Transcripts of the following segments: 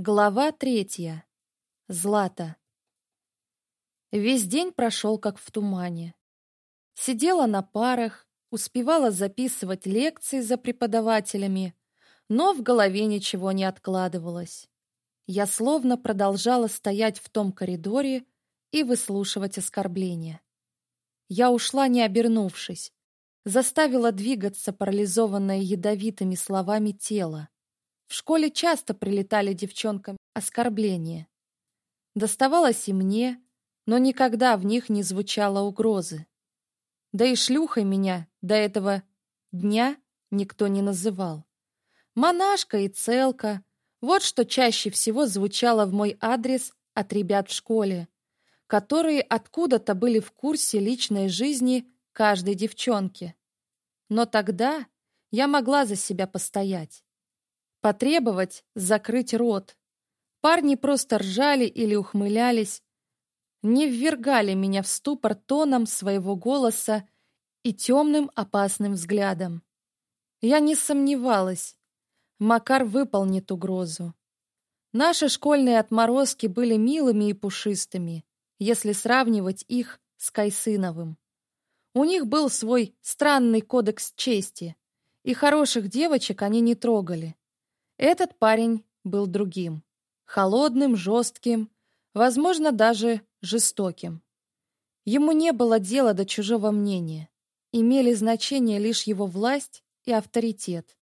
Глава третья. Злата. Весь день прошел как в тумане. Сидела на парах, успевала записывать лекции за преподавателями, но в голове ничего не откладывалось. Я словно продолжала стоять в том коридоре и выслушивать оскорбления. Я ушла, не обернувшись, заставила двигаться парализованное ядовитыми словами тело в школе часто прилетали девчонкам а оскорбления. Доставалось и мне, но никогда в них не звучало угрозы. Да и шлюхой меня до этого дня никто не называл. Монашка и целка — вот что чаще всего звучало в мой адрес от ребят в школе, которые откуда-то были в курсе личной жизни каждой девчонки. Но тогда я могла за себя постоять потребовать закрыть рот. Парни просто ржали или ухмылялись, не ввергали меня в ступор тоном своего голоса и темным опасным взглядом. Я не сомневалась, Макар выполнит угрозу. Наши школьные отморозки были милыми и пушистыми, если сравнивать их с Кайсыновым. У них был свой странный кодекс чести, и хороших девочек они не трогали. Этот парень был другим, холодным, жестким, возможно, даже жестоким. Ему не было дела до чужого мнения. Имели значение лишь его власть и авторитет.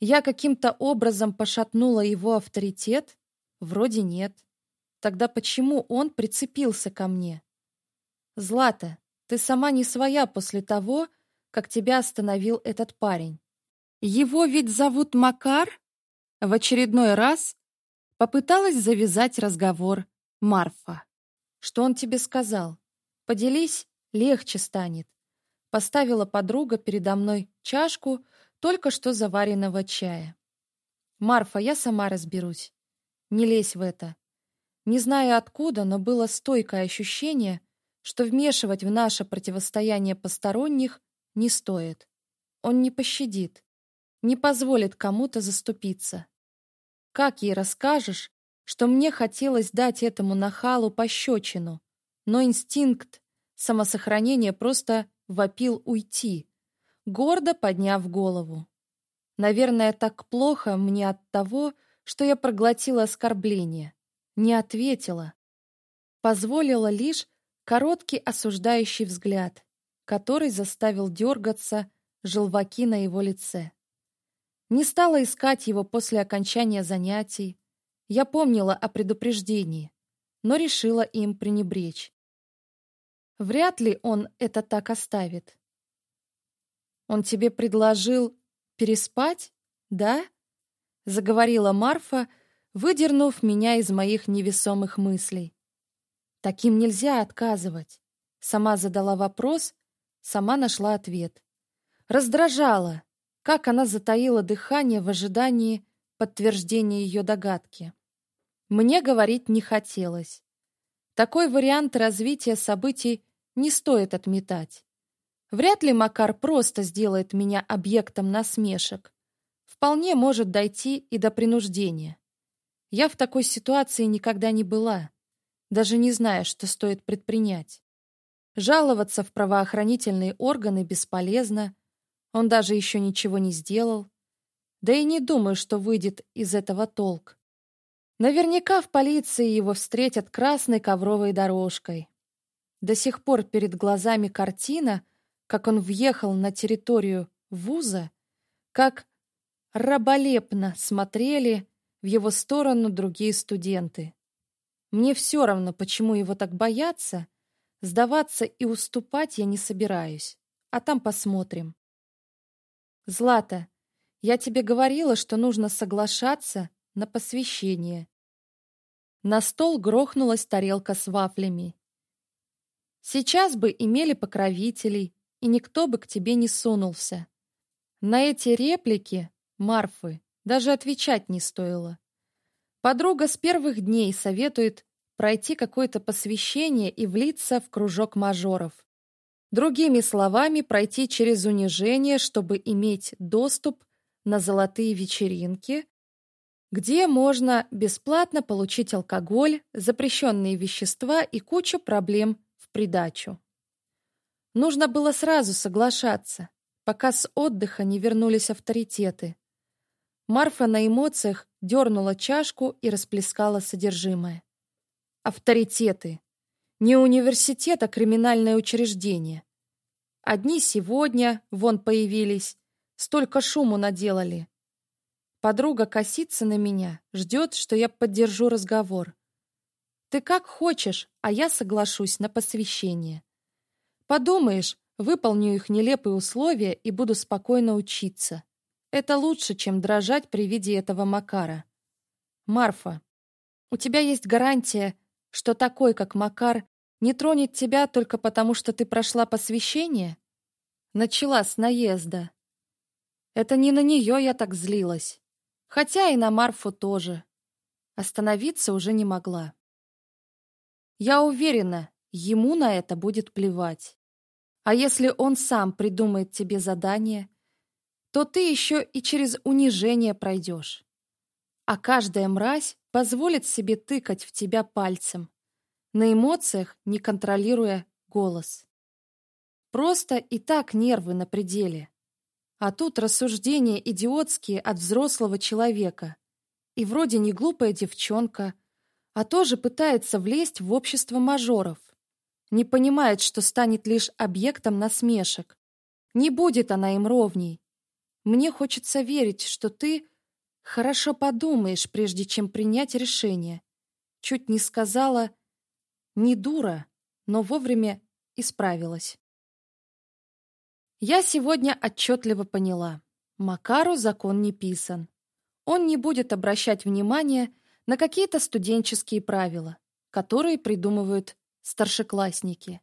Я каким-то образом пошатнула его авторитет? Вроде нет. Тогда почему он прицепился ко мне? Злата, ты сама не своя после того, как тебя остановил этот парень. Его ведь зовут Макар? в очередной раз попыталась завязать разговор Марфа. «Что он тебе сказал? Поделись, легче станет». Поставила подруга передо мной чашку только что заваренного чая. «Марфа, я сама разберусь. Не лезь в это». Не знаю откуда, но было стойкое ощущение, что вмешивать в наше противостояние посторонних не стоит. Он не пощадит, не позволит кому-то заступиться. Как ей расскажешь, что мне хотелось дать этому нахалу пощечину, но инстинкт самосохранения просто вопил уйти, гордо подняв голову. Наверное, так плохо мне от того, что я проглотила оскорбление, не ответила, позволила лишь короткий осуждающий взгляд, который заставил дергаться желваки на его лице. Не стала искать его после окончания занятий. Я помнила о предупреждении, но решила им пренебречь. Вряд ли он это так оставит. «Он тебе предложил переспать, да?» — заговорила Марфа, выдернув меня из моих невесомых мыслей. «Таким нельзя отказывать». Сама задала вопрос, сама нашла ответ. Раздражала, как она затаила дыхание в ожидании подтверждения ее догадки. Мне говорить не хотелось. Такой вариант развития событий не стоит отметать. Вряд ли Макар просто сделает меня объектом насмешек. Вполне может дойти и до принуждения. Я в такой ситуации никогда не была, даже не зная, что стоит предпринять. Жаловаться в правоохранительные органы бесполезно, он даже еще ничего не сделал. Да и не думаю, что выйдет из этого толк. Наверняка в полиции его встретят красной ковровой дорожкой. До сих пор перед глазами картина, как он въехал на территорию вуза, как раболепно смотрели в его сторону другие студенты. Мне все равно, почему его так боятся, сдаваться и уступать я не собираюсь, а там посмотрим. Злата, я тебе говорила, что нужно соглашаться на посвящение. На стол грохнулась тарелка с вафлями. Сейчас бы имели покровителей, и никто бы к тебе не сунулся. На эти реплики Марфы даже отвечать не стоило. Подруга с первых дней советует пройти какое-то посвящение и влиться в кружок мажоров. Другими словами, пройти через унижение, чтобы иметь доступ на золотые вечеринки, где можно бесплатно получить алкоголь, запрещенные вещества и кучу проблем в придачу. Нужно было сразу соглашаться, пока с отдыха не вернулись авторитеты. Марфа на эмоциях дернула чашку и расплескала содержимое. Авторитеты. Не университет, а криминальное учреждение. Одни сегодня вон появились, столько шуму наделали. Подруга косится на меня, ждет, что я поддержу разговор. Ты как хочешь, а я соглашусь на посвящение. Подумаешь, выполню их нелепые условия и буду спокойно учиться. Это лучше, чем дрожать при виде этого Макара. Марфа, у тебя есть гарантия, что такой, как Макар, не тронет тебя только потому, что ты прошла посвящение? Начала с наезда. Это не на нее я так злилась. Хотя и на Марфу тоже. Остановиться уже не могла. Я уверена, ему на это будет плевать. А если он сам придумает тебе задание, то ты еще и через унижение пройдешь. А каждая мразь позволит себе тыкать в тебя пальцем, на эмоциях не контролируя голос. Просто и так нервы на пределе. А тут рассуждения идиотские от взрослого человека. И вроде не глупая девчонка, а тоже пытается влезть в общество мажоров. Не понимает, что станет лишь объектом насмешек. Не будет она им ровней. Мне хочется верить, что ты — Хорошо подумаешь, прежде чем принять решение. Чуть не сказала «не дура», но вовремя исправилась. Я сегодня отчетливо поняла. Макару закон не писан. Он не будет обращать внимания на какие-то студенческие правила, которые придумывают старшеклассники.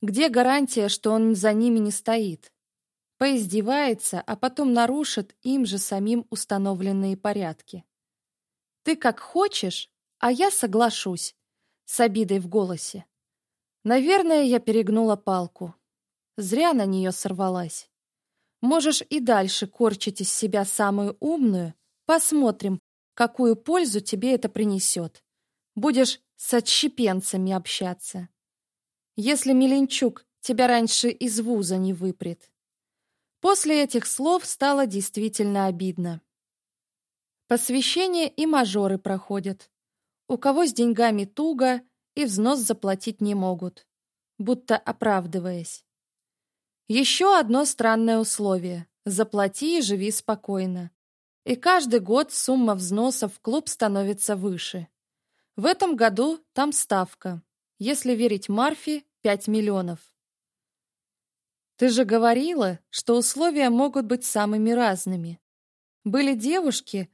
Где гарантия, что он за ними не стоит? поиздевается, а потом нарушит им же самим установленные порядки. Ты как хочешь, а я соглашусь, с обидой в голосе. Наверное, я перегнула палку. Зря на нее сорвалась. Можешь и дальше корчить из себя самую умную. Посмотрим, какую пользу тебе это принесет. Будешь с отщепенцами общаться. Если Меленчук тебя раньше из вуза не выпрет. После этих слов стало действительно обидно. Посвящение и мажоры проходят. У кого с деньгами туго и взнос заплатить не могут, будто оправдываясь. Еще одно странное условие – заплати и живи спокойно. И каждый год сумма взносов в клуб становится выше. В этом году там ставка, если верить Марфи, 5 миллионов. Ты же говорила, что условия могут быть самыми разными. Были девушки,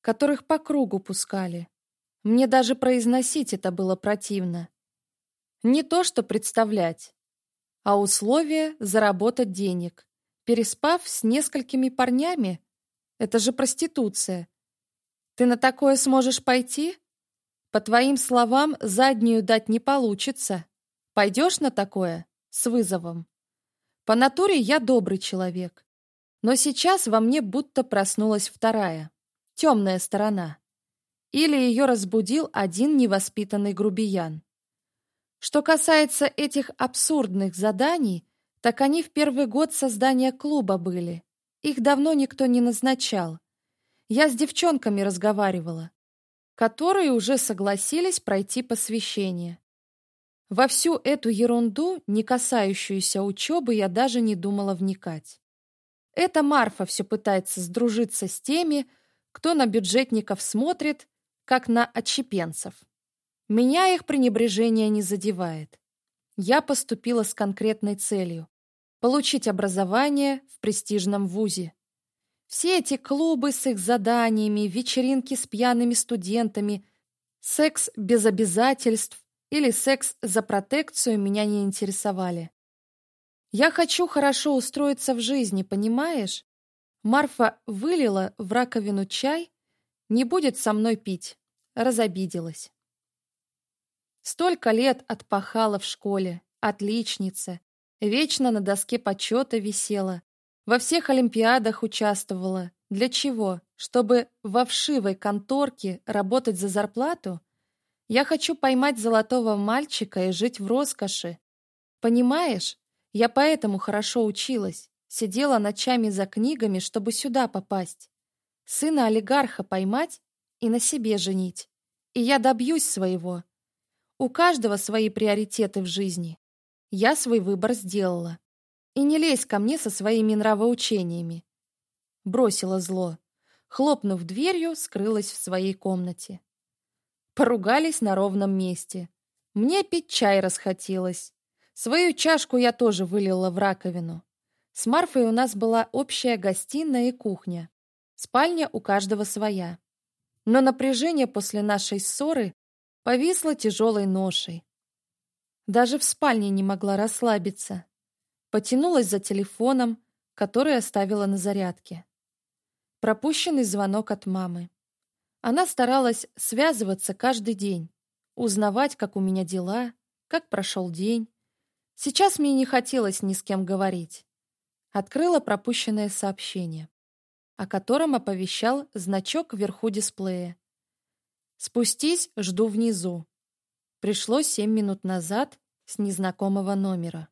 которых по кругу пускали. Мне даже произносить это было противно. Не то, что представлять, а условия заработать денег. Переспав с несколькими парнями, это же проституция. Ты на такое сможешь пойти? По твоим словам, заднюю дать не получится. Пойдешь на такое? С вызовом. По натуре я добрый человек. Но сейчас во мне будто проснулась вторая, темная сторона. Или ее разбудил один невоспитанный грубиян. Что касается этих абсурдных заданий, так они в первый год создания клуба были. Их давно никто не назначал. Я с девчонками разговаривала, которые уже согласились пройти посвящение. Во всю эту ерунду, не касающуюся учебы, я даже не думала вникать. Это Марфа все пытается сдружиться с теми, кто на бюджетников смотрит, как на отщепенцев. Меня их пренебрежение не задевает. Я поступила с конкретной целью – получить образование в престижном вузе. Все эти клубы с их заданиями, вечеринки с пьяными студентами, секс без обязательств, или секс за протекцию меня не интересовали. Я хочу хорошо устроиться в жизни, понимаешь? Марфа вылила в раковину чай, не будет со мной пить. Разобиделась. Столько лет отпахала в школе, отличница, вечно на доске почета висела, во всех олимпиадах участвовала. Для чего? Чтобы во вшивой конторке работать за зарплату – я хочу поймать золотого мальчика и жить в роскоши. Понимаешь, я поэтому хорошо училась, сидела ночами за книгами, чтобы сюда попасть. Сына олигарха поймать и на себе женить. И я добьюсь своего. У каждого свои приоритеты в жизни. Я свой выбор сделала. И не лезь ко мне со своими нравоучениями. Бросила зло. Хлопнув дверью, скрылась в своей комнате. Поругались на ровном месте. Мне пить чай расхотелось. Свою чашку я тоже вылила в раковину. С Марфой у нас была общая гостиная и кухня. Спальня у каждого своя. Но напряжение после нашей ссоры повисло тяжелой ношей. Даже в спальне не могла расслабиться. Потянулась за телефоном, который оставила на зарядке. Пропущенный звонок от мамы. Она старалась связываться каждый день, узнавать, как у меня дела, как прошел день. Сейчас мне не хотелось ни с кем говорить. Открыла пропущенное сообщение, о котором оповещал значок вверху дисплея. «Спустись, жду внизу». Пришло семь минут назад с незнакомого номера.